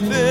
nothing.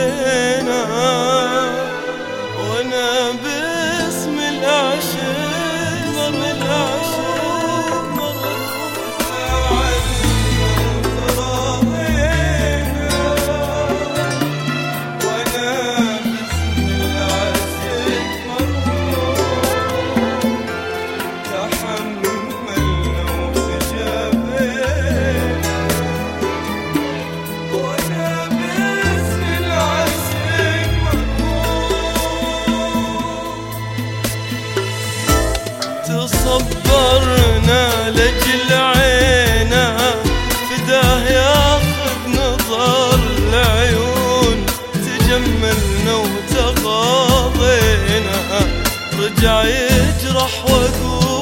ارجع يجرح واقول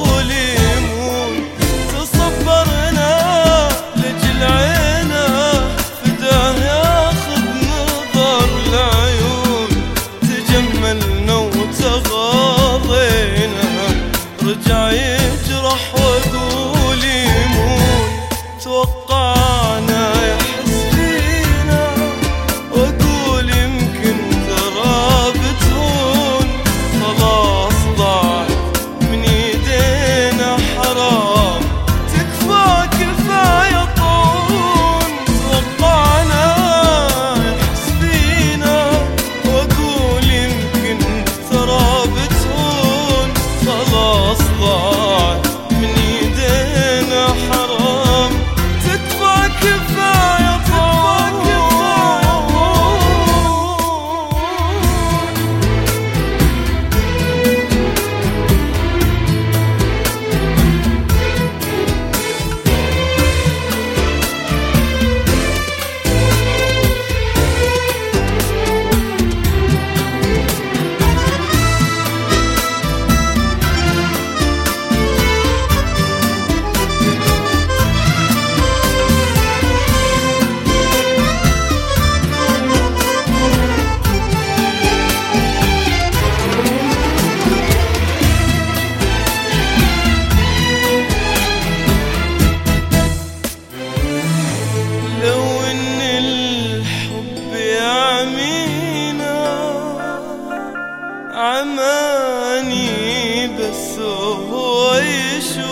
عماني بس هو يشوف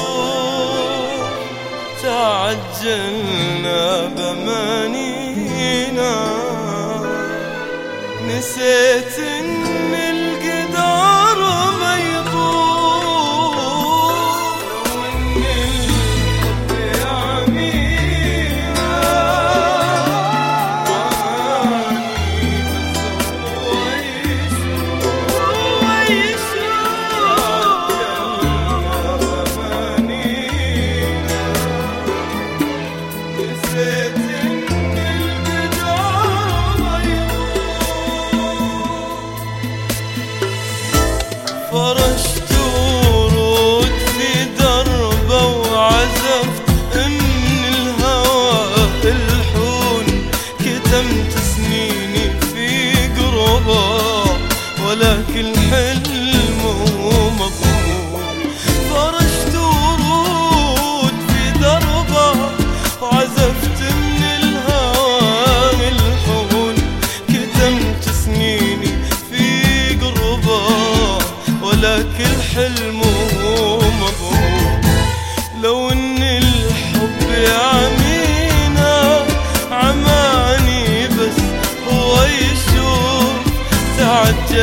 تعجلنا بمانينا نسيت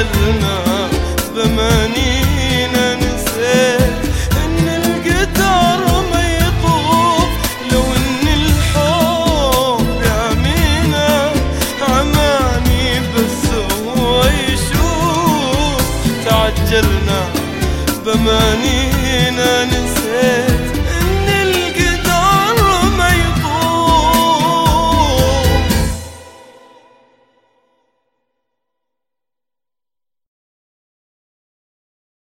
بدلنا ثمانين